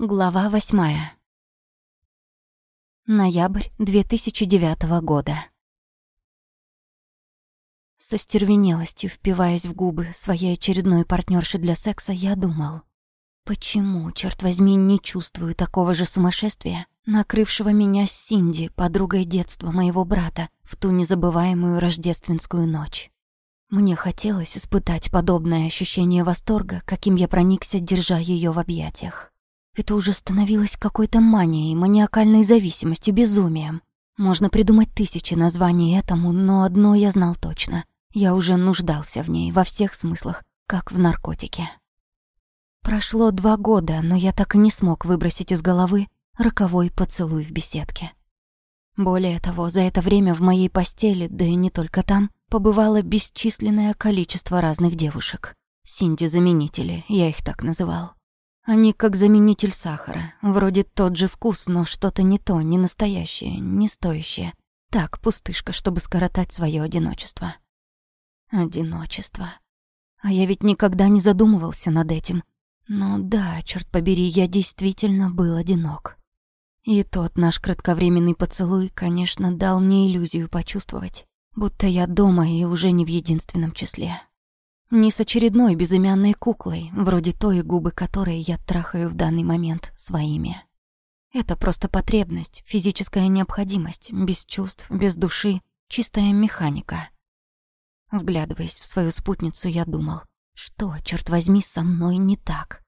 Глава восьмая. Ноябрь 2009 года. Со стервенелостью, впиваясь в губы своей очередной партнерши для секса, я думал, почему, черт возьми, не чувствую такого же сумасшествия, накрывшего меня с Синди, подругой детства моего брата, в ту незабываемую рождественскую ночь. Мне хотелось испытать подобное ощущение восторга, каким я проникся, держа ее в объятиях. Это уже становилось какой-то манией, маниакальной зависимостью, безумием. Можно придумать тысячи названий этому, но одно я знал точно. Я уже нуждался в ней во всех смыслах, как в наркотике. Прошло два года, но я так и не смог выбросить из головы роковой поцелуй в беседке. Более того, за это время в моей постели, да и не только там, побывало бесчисленное количество разных девушек. Синди-заменители, я их так называл. Они как заменитель сахара. Вроде тот же вкус, но что-то не то, не настоящее, не стоящее. Так, пустышка, чтобы скоротать свое одиночество. Одиночество. А я ведь никогда не задумывался над этим. Но да, черт побери, я действительно был одинок. И тот наш кратковременный поцелуй, конечно, дал мне иллюзию почувствовать, будто я дома и уже не в единственном числе. Не с очередной безымянной куклой, вроде той, губы которой я трахаю в данный момент своими. Это просто потребность, физическая необходимость, без чувств, без души, чистая механика. Вглядываясь в свою спутницу, я думал, что, черт возьми, со мной не так.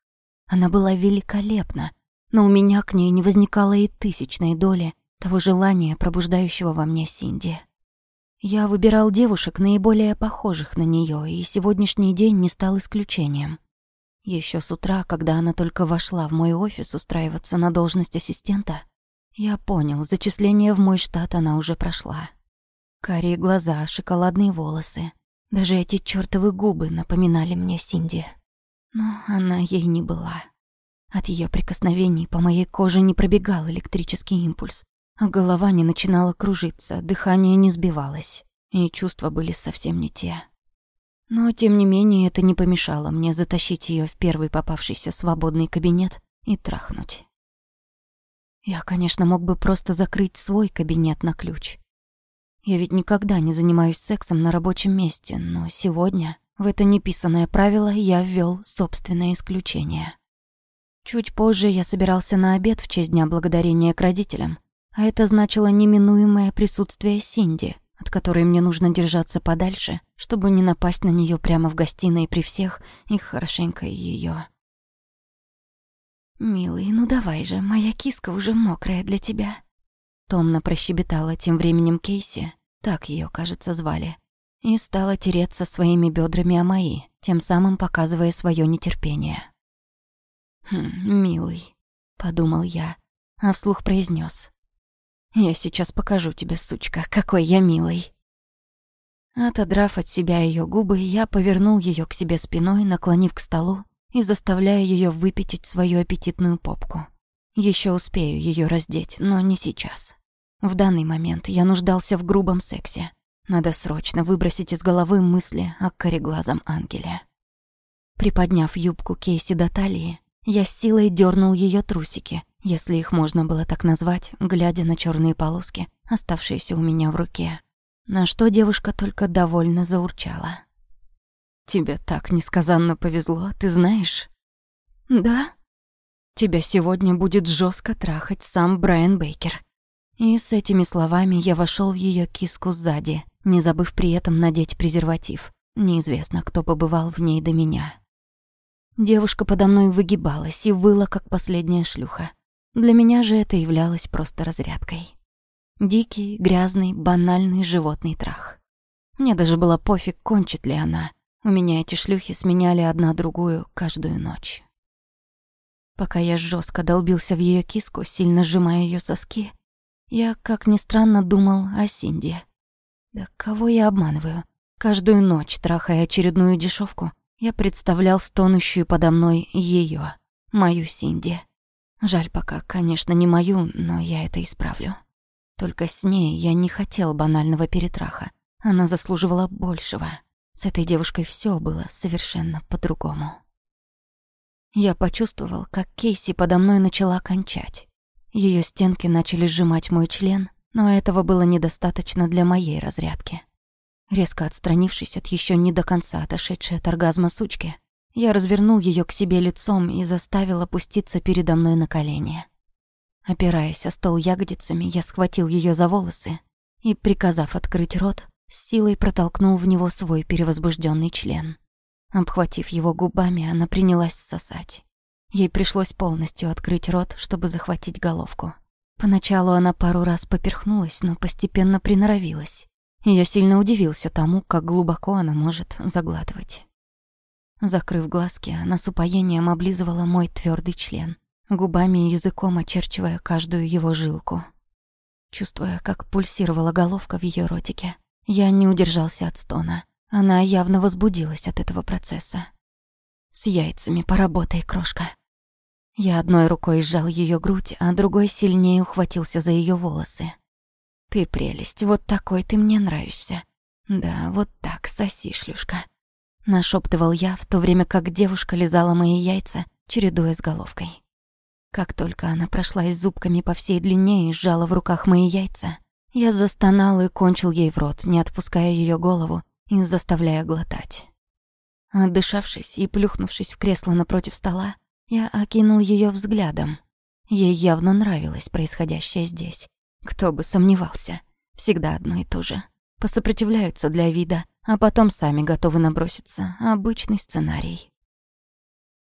Она была великолепна, но у меня к ней не возникало и тысячной доли того желания, пробуждающего во мне Синди. Я выбирал девушек, наиболее похожих на нее, и сегодняшний день не стал исключением. Еще с утра, когда она только вошла в мой офис устраиваться на должность ассистента, я понял, зачисление в мой штат она уже прошла. Карие глаза, шоколадные волосы, даже эти чёртовы губы напоминали мне Синди. Но она ей не была. От ее прикосновений по моей коже не пробегал электрический импульс, а голова не начинала кружиться, дыхание не сбивалось, и чувства были совсем не те. Но, тем не менее, это не помешало мне затащить ее в первый попавшийся свободный кабинет и трахнуть. Я, конечно, мог бы просто закрыть свой кабинет на ключ. Я ведь никогда не занимаюсь сексом на рабочем месте, но сегодня в это неписанное правило я ввел собственное исключение. Чуть позже я собирался на обед в честь Дня Благодарения к родителям, а это значило неминуемое присутствие Синди, от которой мне нужно держаться подальше, чтобы не напасть на нее прямо в гостиной при всех и хорошенько ее. «Милый, ну давай же, моя киска уже мокрая для тебя», Томно прощебетала тем временем Кейси, так ее, кажется, звали, и стала тереться своими бедрами о мои, тем самым показывая свое нетерпение. «Хм, милый», — подумал я, а вслух произнес: я сейчас покажу тебе, сучка, какой я милый. Отодрав от себя ее губы, я повернул ее к себе спиной, наклонив к столу и заставляя ее выпятить свою аппетитную попку. Еще успею ее раздеть, но не сейчас. В данный момент я нуждался в грубом сексе. Надо срочно выбросить из головы мысли о кореглазом ангеле. Приподняв юбку Кейси до талии, я с силой дернул ее трусики, если их можно было так назвать, глядя на черные полоски, оставшиеся у меня в руке. На что девушка только довольно заурчала. «Тебе так несказанно повезло, ты знаешь?» «Да?» «Тебя сегодня будет жестко трахать сам Брайан Бейкер». И с этими словами я вошел в ее киску сзади, не забыв при этом надеть презерватив. Неизвестно, кто побывал в ней до меня. Девушка подо мной выгибалась и выла, как последняя шлюха. Для меня же это являлось просто разрядкой. Дикий, грязный, банальный животный трах. Мне даже было пофиг, кончит ли она. У меня эти шлюхи сменяли одна другую каждую ночь. Пока я жестко долбился в ее киску, сильно сжимая ее соски, я, как ни странно, думал о Синди. Да кого я обманываю? Каждую ночь, трахая очередную дешевку, я представлял стонущую подо мной ее, мою Синди. Жаль пока, конечно, не мою, но я это исправлю. Только с ней я не хотел банального перетраха. Она заслуживала большего. С этой девушкой все было совершенно по-другому. Я почувствовал, как Кейси подо мной начала кончать. Ее стенки начали сжимать мой член, но этого было недостаточно для моей разрядки. Резко отстранившись от еще не до конца отошедшей от оргазма сучки, я развернул ее к себе лицом и заставил опуститься передо мной на колени. Опираясь о стол ягодицами, я схватил ее за волосы и, приказав открыть рот, с силой протолкнул в него свой перевозбужденный член. Обхватив его губами, она принялась сосать. Ей пришлось полностью открыть рот, чтобы захватить головку. Поначалу она пару раз поперхнулась, но постепенно приноровилась. я сильно удивился тому, как глубоко она может заглатывать. Закрыв глазки, она с упоением облизывала мой твердый член, губами и языком очерчивая каждую его жилку. Чувствуя, как пульсировала головка в ее ротике, я не удержался от стона. Она явно возбудилась от этого процесса. «С яйцами поработай, крошка». Я одной рукой сжал ее грудь, а другой сильнее ухватился за ее волосы. «Ты прелесть, вот такой ты мне нравишься. Да, вот так, соси, шлюшка». Нашептывал я, в то время как девушка лизала мои яйца, чередуя с головкой. Как только она прошлась зубками по всей длине и сжала в руках мои яйца, я застонал и кончил ей в рот, не отпуская ее голову и заставляя глотать. Отдышавшись и плюхнувшись в кресло напротив стола, я окинул ее взглядом. Ей явно нравилось происходящее здесь. Кто бы сомневался. Всегда одно и то же. Посопротивляются для вида, а потом сами готовы наброситься. Обычный сценарий.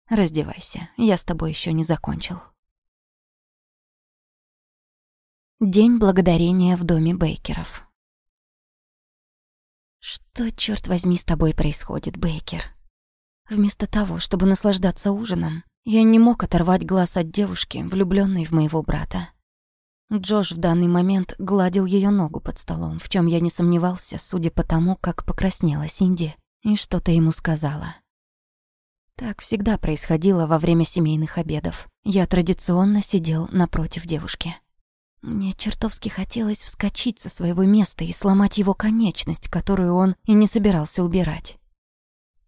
Раздевайся, я с тобой еще не закончил. День благодарения в доме Бейкеров. Что, черт возьми, с тобой происходит, Бейкер? Вместо того, чтобы наслаждаться ужином, я не мог оторвать глаз от девушки, влюбленной в моего брата. Джош в данный момент гладил ее ногу под столом, в чем я не сомневался, судя по тому, как покраснела Синди и что-то ему сказала. Так всегда происходило во время семейных обедов. Я традиционно сидел напротив девушки. Мне чертовски хотелось вскочить со своего места и сломать его конечность, которую он и не собирался убирать.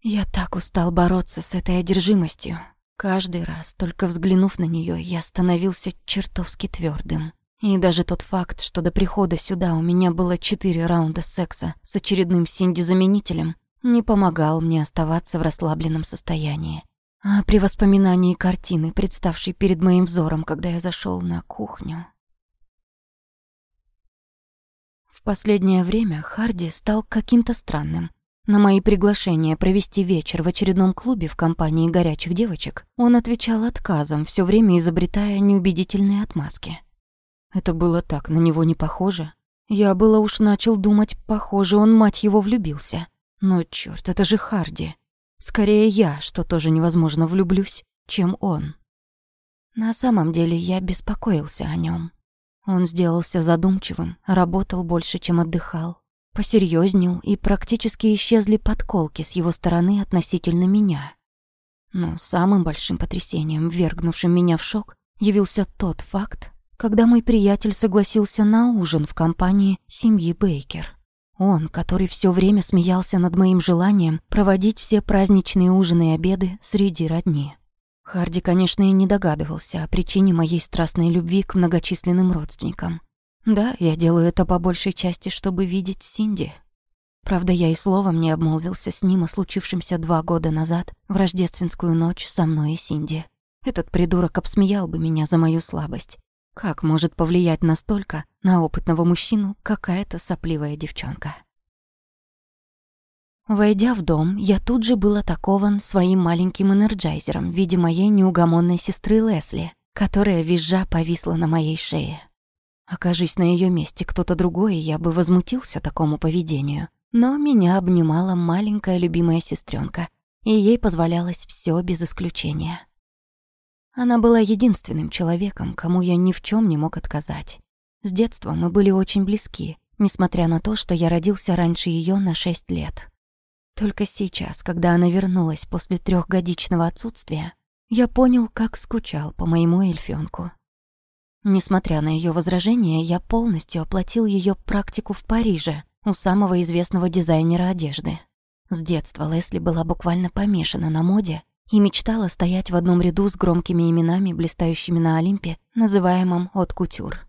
Я так устал бороться с этой одержимостью. Каждый раз, только взглянув на нее, я становился чертовски твердым. И даже тот факт, что до прихода сюда у меня было четыре раунда секса с очередным Синди-заменителем, не помогал мне оставаться в расслабленном состоянии. А при воспоминании картины, представшей перед моим взором, когда я зашел на кухню, последнее время Харди стал каким-то странным. На мои приглашения провести вечер в очередном клубе в компании горячих девочек он отвечал отказом, все время изобретая неубедительные отмазки. Это было так на него не похоже. Я было уж начал думать, похоже, он, мать его, влюбился. Но черт, это же Харди. Скорее я, что тоже невозможно влюблюсь, чем он. На самом деле я беспокоился о нем. Он сделался задумчивым, работал больше, чем отдыхал. Посерьезнел, и практически исчезли подколки с его стороны относительно меня. Но самым большим потрясением, ввергнувшим меня в шок, явился тот факт, когда мой приятель согласился на ужин в компании семьи Бейкер. Он, который все время смеялся над моим желанием проводить все праздничные ужины и обеды среди родни. Харди, конечно, и не догадывался о причине моей страстной любви к многочисленным родственникам. Да, я делаю это по большей части, чтобы видеть Синди. Правда, я и словом не обмолвился с ним о случившемся два года назад в рождественскую ночь со мной и Синди. Этот придурок обсмеял бы меня за мою слабость. Как может повлиять настолько на опытного мужчину какая-то сопливая девчонка? Войдя в дом, я тут же был атакован своим маленьким энерджайзером в виде моей неугомонной сестры Лесли, которая визжа повисла на моей шее. Окажись на ее месте кто-то другой, я бы возмутился такому поведению. Но меня обнимала маленькая любимая сестренка, и ей позволялось все без исключения. Она была единственным человеком, кому я ни в чем не мог отказать. С детства мы были очень близки, несмотря на то, что я родился раньше ее на шесть лет. Только сейчас, когда она вернулась после трехгодичного отсутствия, я понял, как скучал по моему эльфёнку. Несмотря на ее возражения, я полностью оплатил ее практику в Париже у самого известного дизайнера одежды. С детства Лесли была буквально помешана на моде и мечтала стоять в одном ряду с громкими именами, блистающими на Олимпе, называемом «От кутюр».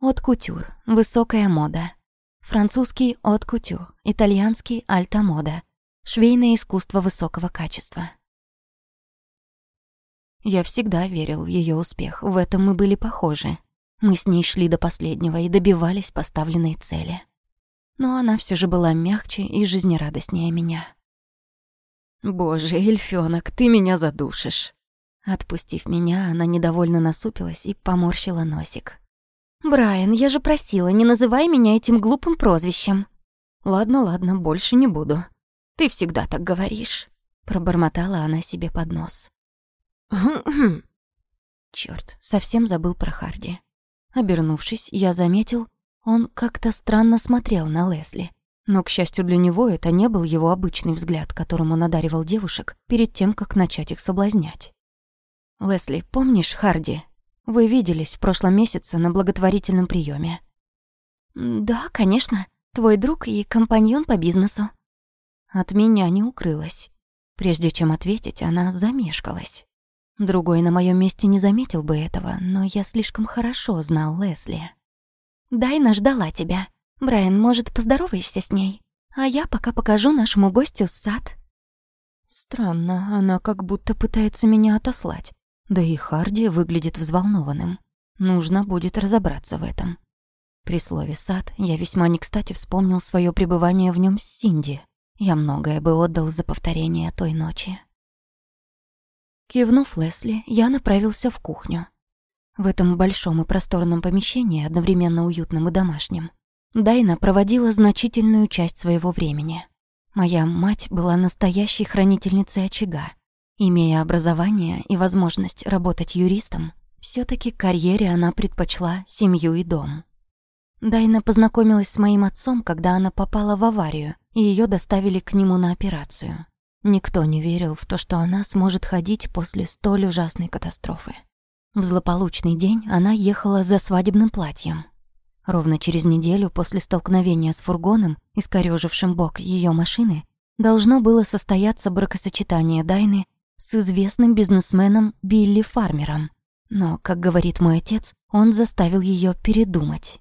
«От кутюр» — высокая мода. Французский «от кутюр», итальянский «альта мода», швейное искусство высокого качества. Я всегда верил в ее успех, в этом мы были похожи. Мы с ней шли до последнего и добивались поставленной цели. Но она все же была мягче и жизнерадостнее меня. «Боже, эльфёнок, ты меня задушишь!» Отпустив меня, она недовольно насупилась и поморщила носик. «Брайан, я же просила, не называй меня этим глупым прозвищем». «Ладно, ладно, больше не буду. Ты всегда так говоришь», — пробормотала она себе под нос. Чёрт, совсем забыл про Харди. Обернувшись, я заметил, он как-то странно смотрел на Лесли. Но, к счастью для него, это не был его обычный взгляд, которым он одаривал девушек перед тем, как начать их соблазнять. «Лесли, помнишь Харди? Вы виделись в прошлом месяце на благотворительном приеме. «Да, конечно. Твой друг и компаньон по бизнесу». От меня не укрылась. Прежде чем ответить, она замешкалась. Другой на моем месте не заметил бы этого, но я слишком хорошо знал Лесли. Дайна ждала тебя. Брайан, может, поздороваешься с ней? А я пока покажу нашему гостю сад». Странно, она как будто пытается меня отослать. Да и Харди выглядит взволнованным. Нужно будет разобраться в этом. При слове «сад» я весьма не кстати вспомнил свое пребывание в нем с Синди. Я многое бы отдал за повторение той ночи. Кивнув Лесли, я направился в кухню. В этом большом и просторном помещении, одновременно уютном и домашнем, Дайна проводила значительную часть своего времени. Моя мать была настоящей хранительницей очага. Имея образование и возможность работать юристом, все таки карьере она предпочла семью и дом. Дайна познакомилась с моим отцом, когда она попала в аварию, и ее доставили к нему на операцию. Никто не верил в то, что она сможет ходить после столь ужасной катастрофы. В злополучный день она ехала за свадебным платьем. Ровно через неделю после столкновения с фургоном, искорёжившим бок ее машины, должно было состояться бракосочетание Дайны с известным бизнесменом Билли Фармером. Но, как говорит мой отец, он заставил ее передумать.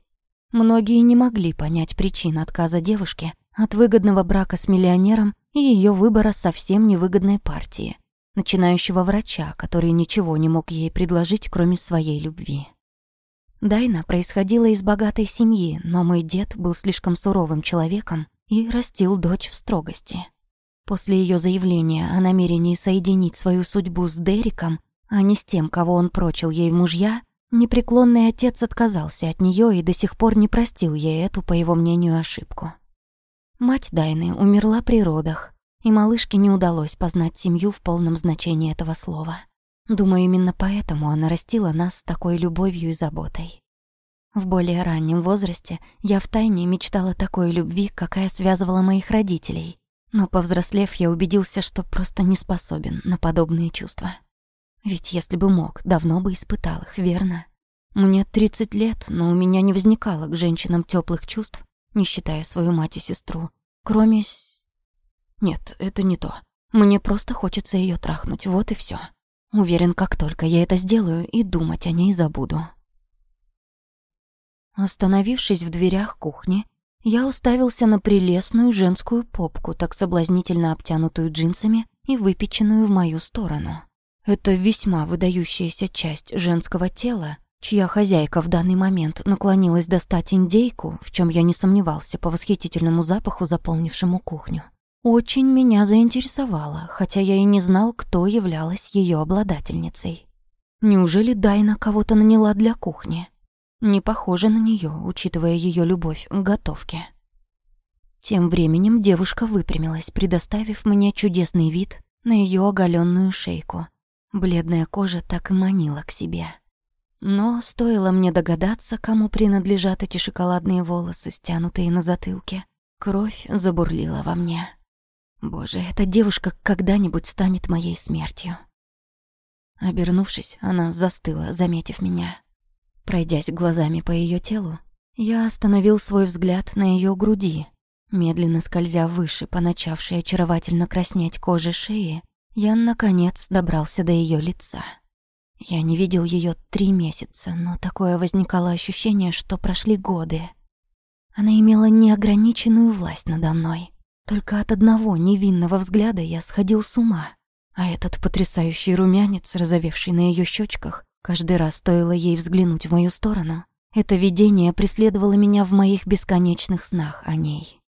Многие не могли понять причин отказа девушки от выгодного брака с миллионером и ее выбора совсем невыгодной партии, начинающего врача, который ничего не мог ей предложить, кроме своей любви. Дайна происходила из богатой семьи, но мой дед был слишком суровым человеком и растил дочь в строгости. После ее заявления о намерении соединить свою судьбу с Дериком, а не с тем, кого он прочил ей в мужья, непреклонный отец отказался от нее и до сих пор не простил ей эту, по его мнению, ошибку. Мать Дайны умерла при родах, и малышке не удалось познать семью в полном значении этого слова. Думаю, именно поэтому она растила нас с такой любовью и заботой. В более раннем возрасте я втайне мечтала такой любви, какая связывала моих родителей. Но повзрослев, я убедился, что просто не способен на подобные чувства. Ведь если бы мог, давно бы испытал их, верно? Мне 30 лет, но у меня не возникало к женщинам теплых чувств, не считая свою мать и сестру, кроме... Нет, это не то. Мне просто хочется ее трахнуть, вот и все. Уверен, как только я это сделаю, и думать о ней забуду. Остановившись в дверях кухни, я уставился на прелестную женскую попку, так соблазнительно обтянутую джинсами и выпеченную в мою сторону. Это весьма выдающаяся часть женского тела, чья хозяйка в данный момент наклонилась достать индейку, в чем я не сомневался по восхитительному запаху, заполнившему кухню, очень меня заинтересовала, хотя я и не знал, кто являлась ее обладательницей. Неужели Дайна кого-то наняла для кухни? Не похоже на нее, учитывая ее любовь к готовке. Тем временем девушка выпрямилась, предоставив мне чудесный вид на ее оголенную шейку. Бледная кожа так и манила к себе. Но стоило мне догадаться, кому принадлежат эти шоколадные волосы, стянутые на затылке, кровь забурлила во мне. Боже, эта девушка когда-нибудь станет моей смертью. Обернувшись, она застыла, заметив меня. Пройдясь глазами по ее телу, я остановил свой взгляд на ее груди. Медленно скользя выше по начавшей очаровательно краснеть кожи шеи, я, наконец, добрался до ее лица. Я не видел ее три месяца, но такое возникало ощущение, что прошли годы. Она имела неограниченную власть надо мной. Только от одного невинного взгляда я сходил с ума. А этот потрясающий румянец, разовевший на ее щечках, каждый раз стоило ей взглянуть в мою сторону. Это видение преследовало меня в моих бесконечных снах о ней.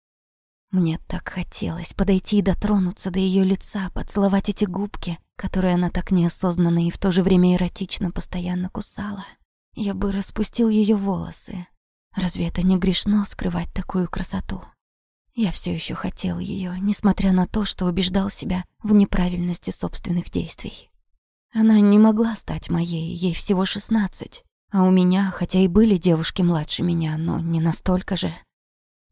Мне так хотелось подойти и дотронуться до ее лица, поцеловать эти губки, которые она так неосознанно и в то же время эротично постоянно кусала. Я бы распустил ее волосы. Разве это не грешно скрывать такую красоту? Я все еще хотел ее, несмотря на то, что убеждал себя в неправильности собственных действий. Она не могла стать моей, ей всего шестнадцать. А у меня, хотя и были девушки младше меня, но не настолько же.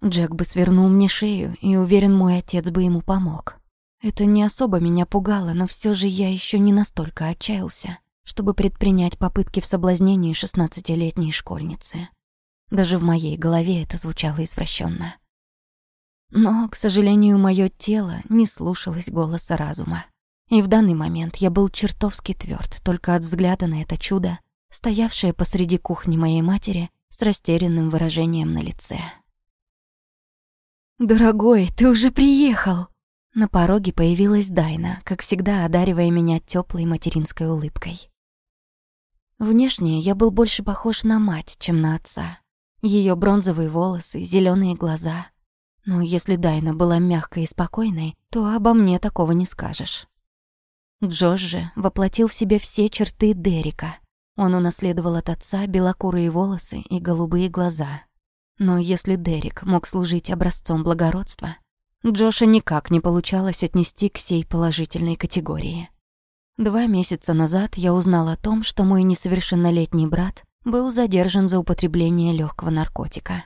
Джек бы свернул мне шею, и уверен, мой отец бы ему помог. Это не особо меня пугало, но все же я еще не настолько отчаялся, чтобы предпринять попытки в соблазнении шестнадцатилетней школьницы. Даже в моей голове это звучало извращенно. Но, к сожалению, мое тело не слушалось голоса разума. И в данный момент я был чертовски тверд только от взгляда на это чудо, стоявшее посреди кухни моей матери с растерянным выражением на лице. «Дорогой, ты уже приехал!» На пороге появилась Дайна, как всегда одаривая меня теплой материнской улыбкой. Внешне я был больше похож на мать, чем на отца. Ее бронзовые волосы, зеленые глаза. Но если Дайна была мягкой и спокойной, то обо мне такого не скажешь. Джош же воплотил в себе все черты Дерека. Он унаследовал от отца белокурые волосы и голубые глаза. Но если Дерек мог служить образцом благородства, Джоша никак не получалось отнести к сей положительной категории. Два месяца назад я узнал о том, что мой несовершеннолетний брат был задержан за употребление легкого наркотика.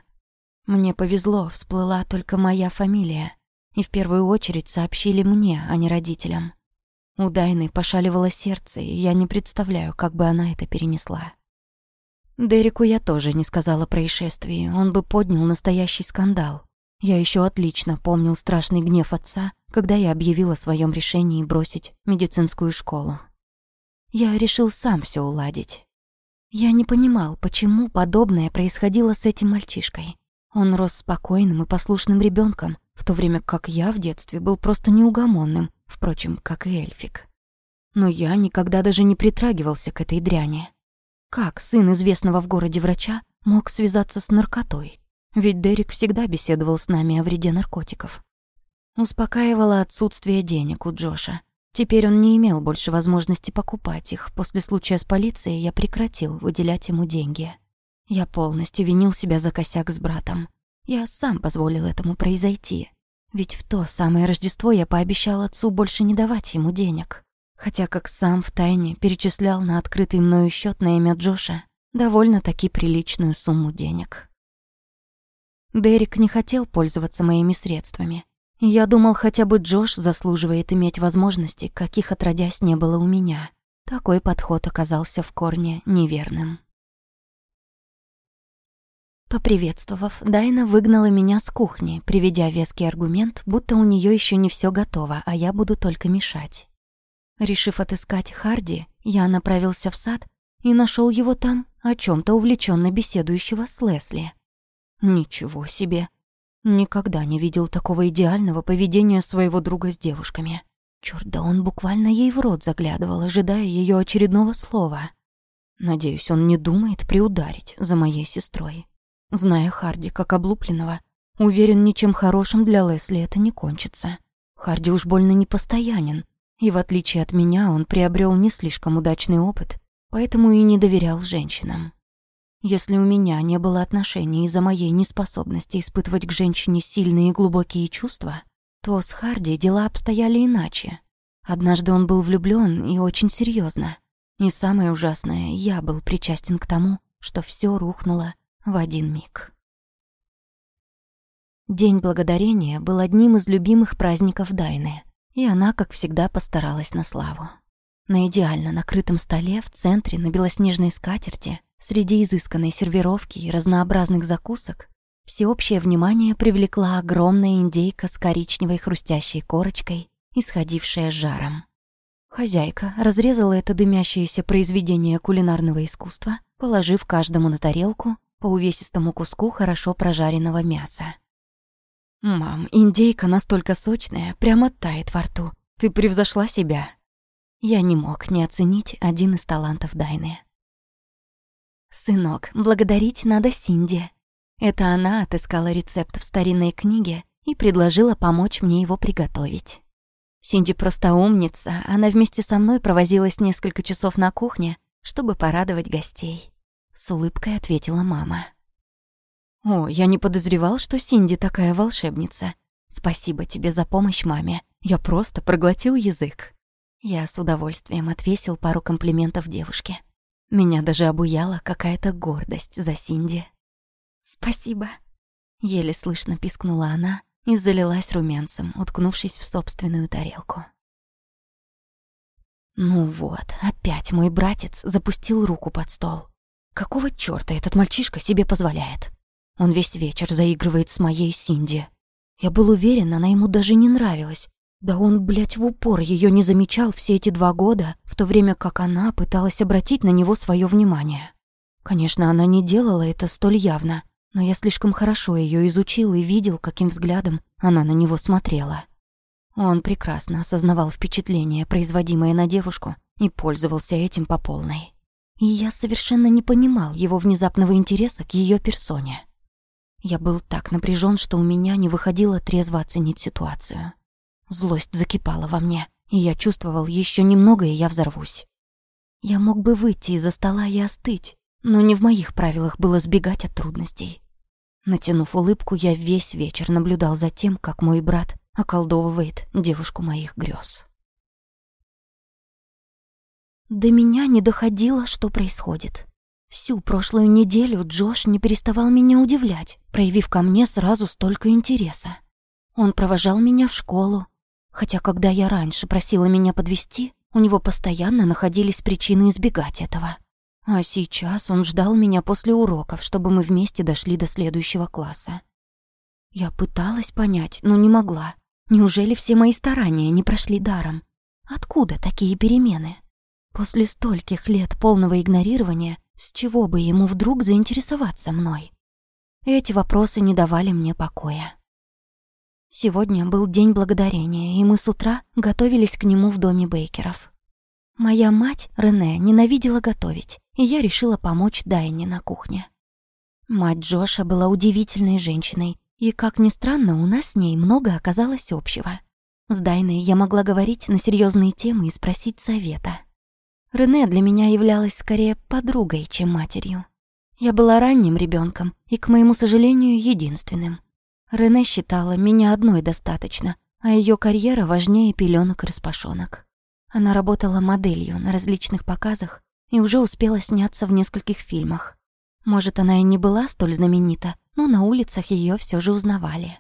Мне повезло, всплыла только моя фамилия, и в первую очередь сообщили мне, а не родителям. У Дайны пошаливало сердце, и я не представляю, как бы она это перенесла. Дереку я тоже не сказала происшествии, он бы поднял настоящий скандал. Я еще отлично помнил страшный гнев отца, когда я объявила о своем решении бросить медицинскую школу. Я решил сам все уладить. Я не понимал, почему подобное происходило с этим мальчишкой. Он рос спокойным и послушным ребенком, в то время как я в детстве был просто неугомонным, впрочем, как и Эльфик. Но я никогда даже не притрагивался к этой дряни. Как сын известного в городе врача мог связаться с наркотой? Ведь Дерек всегда беседовал с нами о вреде наркотиков. Успокаивало отсутствие денег у Джоша. Теперь он не имел больше возможности покупать их. После случая с полицией я прекратил выделять ему деньги. Я полностью винил себя за косяк с братом. Я сам позволил этому произойти. Ведь в то самое Рождество я пообещал отцу больше не давать ему денег. Хотя как сам втайне перечислял на открытый мною счет на имя Джоша довольно-таки приличную сумму денег. Дерек не хотел пользоваться моими средствами. Я думал, хотя бы Джош заслуживает иметь возможности, каких отродясь не было у меня. Такой подход оказался в корне неверным. Поприветствовав, Дайна выгнала меня с кухни, приведя веский аргумент, будто у нее еще не все готово, а я буду только мешать. Решив отыскать Харди, я направился в сад и нашел его там, о чем то увлеченно беседующего с Лесли. Ничего себе! Никогда не видел такого идеального поведения своего друга с девушками. Чёрт, да он буквально ей в рот заглядывал, ожидая ее очередного слова. Надеюсь, он не думает приударить за моей сестрой. Зная Харди как облупленного, уверен, ничем хорошим для Лесли это не кончится. Харди уж больно непостоянен, и в отличие от меня он приобрел не слишком удачный опыт, поэтому и не доверял женщинам. Если у меня не было отношений из-за моей неспособности испытывать к женщине сильные и глубокие чувства, то с Харди дела обстояли иначе. Однажды он был влюблён и очень серьёзно. И самое ужасное, я был причастен к тому, что всё рухнуло в один миг. День Благодарения был одним из любимых праздников Дайны, и она, как всегда, постаралась на славу. На идеально накрытом столе в центре на белоснежной скатерти, среди изысканной сервировки и разнообразных закусок, всеобщее внимание привлекла огромная индейка с коричневой хрустящей корочкой, исходившая жаром. Хозяйка разрезала это дымящееся произведение кулинарного искусства, положив каждому на тарелку по увесистому куску хорошо прожаренного мяса. «Мам, индейка настолько сочная, прямо тает во рту. Ты превзошла себя». Я не мог не оценить один из талантов Дайны. «Сынок, благодарить надо Синди. Это она отыскала рецепт в старинной книге и предложила помочь мне его приготовить. Синди просто умница, она вместе со мной провозилась несколько часов на кухне, чтобы порадовать гостей. С улыбкой ответила мама. «О, я не подозревал, что Синди такая волшебница. Спасибо тебе за помощь маме. Я просто проглотил язык». Я с удовольствием отвесил пару комплиментов девушке. Меня даже обуяла какая-то гордость за Синди. «Спасибо», — еле слышно пискнула она и залилась румянцем, уткнувшись в собственную тарелку. Ну вот, опять мой братец запустил руку под стол. Какого чёрта этот мальчишка себе позволяет? Он весь вечер заигрывает с моей Синди. Я был уверен, она ему даже не нравилась. Да он, блядь, в упор её не замечал все эти два года, в то время как она пыталась обратить на него своё внимание. Конечно, она не делала это столь явно, но я слишком хорошо её изучил и видел, каким взглядом она на него смотрела. Он прекрасно осознавал впечатление, производимое на девушку, и пользовался этим по полной. И я совершенно не понимал его внезапного интереса к её персоне. Я был так напряжен, что у меня не выходило трезво оценить ситуацию. Злость закипала во мне, и я чувствовал, еще немного, и я взорвусь. Я мог бы выйти из-за стола и остыть, но не в моих правилах было сбегать от трудностей. Натянув улыбку, я весь вечер наблюдал за тем, как мой брат околдовывает девушку моих грез. До меня не доходило, что происходит. Всю прошлую неделю Джош не переставал меня удивлять, проявив ко мне сразу столько интереса. Он провожал меня в школу, хотя когда я раньше просила меня подвести, у него постоянно находились причины избегать этого. А сейчас он ждал меня после уроков, чтобы мы вместе дошли до следующего класса. Я пыталась понять, но не могла. Неужели все мои старания не прошли даром? Откуда такие перемены? После стольких лет полного игнорирования с чего бы ему вдруг заинтересоваться мной? Эти вопросы не давали мне покоя. Сегодня был день благодарения, и мы с утра готовились к нему в доме Бейкеров. Моя мать, Рене, ненавидела готовить, и я решила помочь Дайне на кухне. Мать Джоша была удивительной женщиной, и, как ни странно, у нас с ней много оказалось общего. С Дайной я могла говорить на серьезные темы и спросить совета. Рене для меня являлась скорее подругой, чем матерью. Я была ранним ребенком и, к моему сожалению, единственным. Рене считала, меня одной достаточно, а ее карьера важнее пеленок и распашонок. Она работала моделью на различных показах и уже успела сняться в нескольких фильмах. Может, она и не была столь знаменита, но на улицах ее все же узнавали.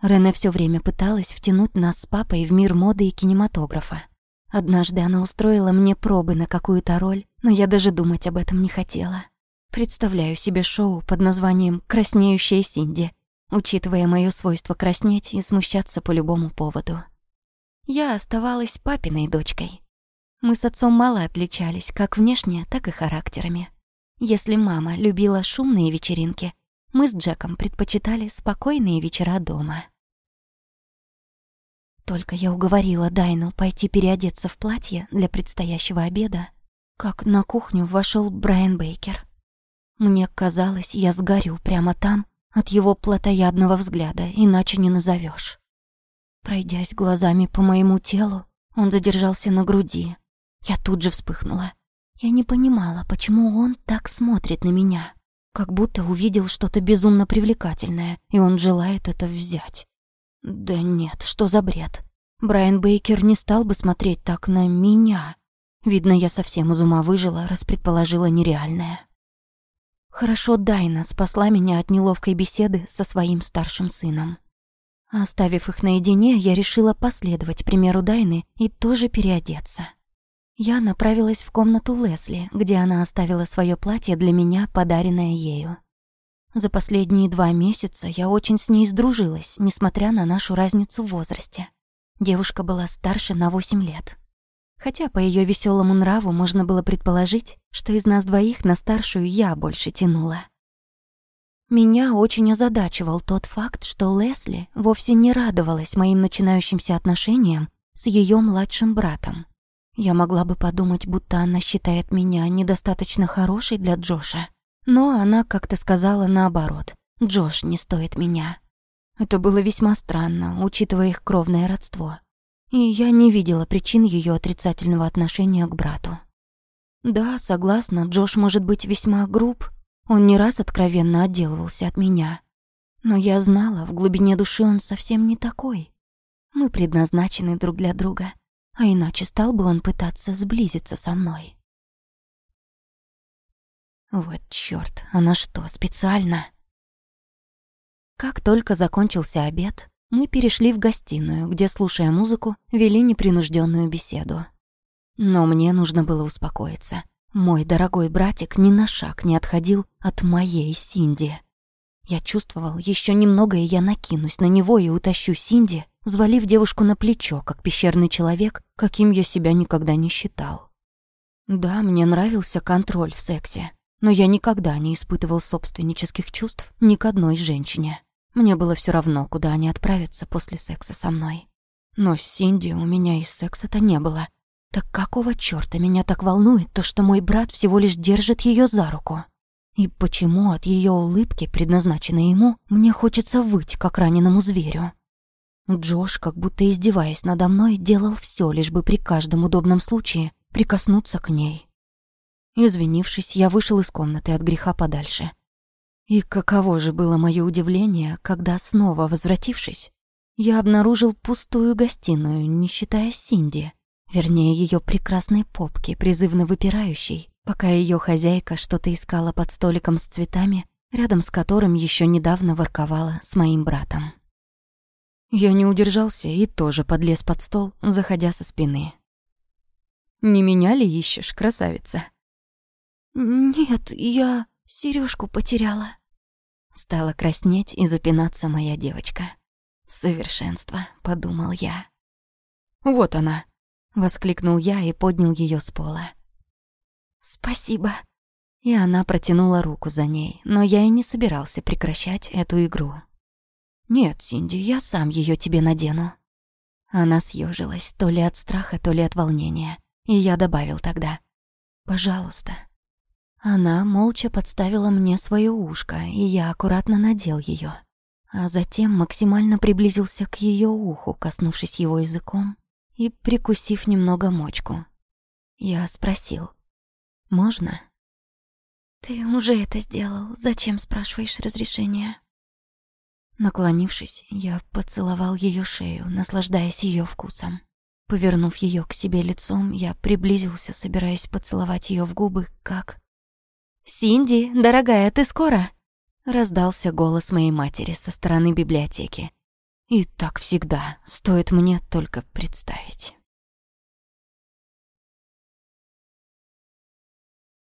Рене все время пыталась втянуть нас с папой в мир моды и кинематографа. Однажды она устроила мне пробы на какую-то роль, но я даже думать об этом не хотела. Представляю себе шоу под названием «Краснеющая Синди», учитывая моё свойство краснеть и смущаться по любому поводу. Я оставалась папиной дочкой. Мы с отцом мало отличались, как внешне, так и характерами. Если мама любила шумные вечеринки, мы с Джеком предпочитали спокойные вечера дома. Только я уговорила Дайну пойти переодеться в платье для предстоящего обеда, как на кухню вошел Брайан Бейкер. Мне казалось, я сгорю прямо там от его плотоядного взгляда, иначе не назовешь. Пройдясь глазами по моему телу, он задержался на груди. Я тут же вспыхнула. Я не понимала, почему он так смотрит на меня, как будто увидел что-то безумно привлекательное, и он желает это взять. Да нет, что за бред? Брайан Бейкер не стал бы смотреть так на меня. Видно, я совсем из ума выжила, раз предположила нереальное. Хорошо Дайна спасла меня от неловкой беседы со своим старшим сыном. Оставив их наедине, я решила последовать примеру Дайны и тоже переодеться. Я направилась в комнату Лесли, где она оставила свое платье для меня, подаренное ею. За последние два месяца я очень с ней сдружилась, несмотря на нашу разницу в возрасте. Девушка была старше на восемь лет. Хотя по ее веселому нраву можно было предположить, что из нас двоих на старшую я больше тянула. Меня очень озадачивал тот факт, что Лесли вовсе не радовалась моим начинающимся отношениям с ее младшим братом. Я могла бы подумать, будто она считает меня недостаточно хорошей для Джоша. Но она как-то сказала наоборот. Джош не стоит меня. Это было весьма странно, учитывая их кровное родство. И я не видела причин ее отрицательного отношения к брату. Да, согласна, Джош может быть весьма груб. Он не раз откровенно отделывался от меня. Но я знала, в глубине души он совсем не такой. Мы предназначены друг для друга а иначе стал бы он пытаться сблизиться со мной. Вот чёрт, она что, специально? Как только закончился обед, мы перешли в гостиную, где, слушая музыку, вели непринужденную беседу. Но мне нужно было успокоиться. Мой дорогой братик ни на шаг не отходил от моей Синди. Я чувствовал, еще немного, и я накинусь на него и утащу Синди взвалив девушку на плечо, как пещерный человек, каким я себя никогда не считал. Да, мне нравился контроль в сексе, но я никогда не испытывал собственнических чувств ни к одной женщине. Мне было все равно, куда они отправятся после секса со мной. Но с Синди у меня и секса-то не было. Так какого чёрта меня так волнует то, что мой брат всего лишь держит ее за руку? И почему от ее улыбки, предназначенной ему, мне хочется выть, как раненому зверю? Джош, как будто издеваясь надо мной, делал все, лишь бы при каждом удобном случае прикоснуться к ней. Извинившись, я вышел из комнаты от греха подальше. И каково же было мое удивление, когда, снова возвратившись, я обнаружил пустую гостиную, не считая Синди, вернее, ее прекрасной попки, призывно выпирающей, пока ее хозяйка что-то искала под столиком с цветами, рядом с которым еще недавно ворковала с моим братом. Я не удержался и тоже подлез под стол, заходя со спины. «Не меня ли ищешь, красавица?» «Нет, я сережку потеряла». Стала краснеть и запинаться моя девочка. «Совершенство», — подумал я. «Вот она», — воскликнул я и поднял ее с пола. «Спасибо». И она протянула руку за ней, но я и не собирался прекращать эту игру. «Нет, Синди, я сам ее тебе надену». Она съежилась то ли от страха, то ли от волнения, и я добавил тогда «Пожалуйста». Она молча подставила мне свое ушко, и я аккуратно надел ее, а затем максимально приблизился к ее уху, коснувшись его языком и прикусив немного мочку. Я спросил «Можно?» «Ты уже это сделал, зачем спрашиваешь разрешения?» Наклонившись, я поцеловал ее шею, наслаждаясь ее вкусом. Повернув ее к себе лицом, я приблизился, собираясь поцеловать ее в губы, как... «Синди, дорогая, ты скоро?» Раздался голос моей матери со стороны библиотеки. И так всегда, стоит мне только представить.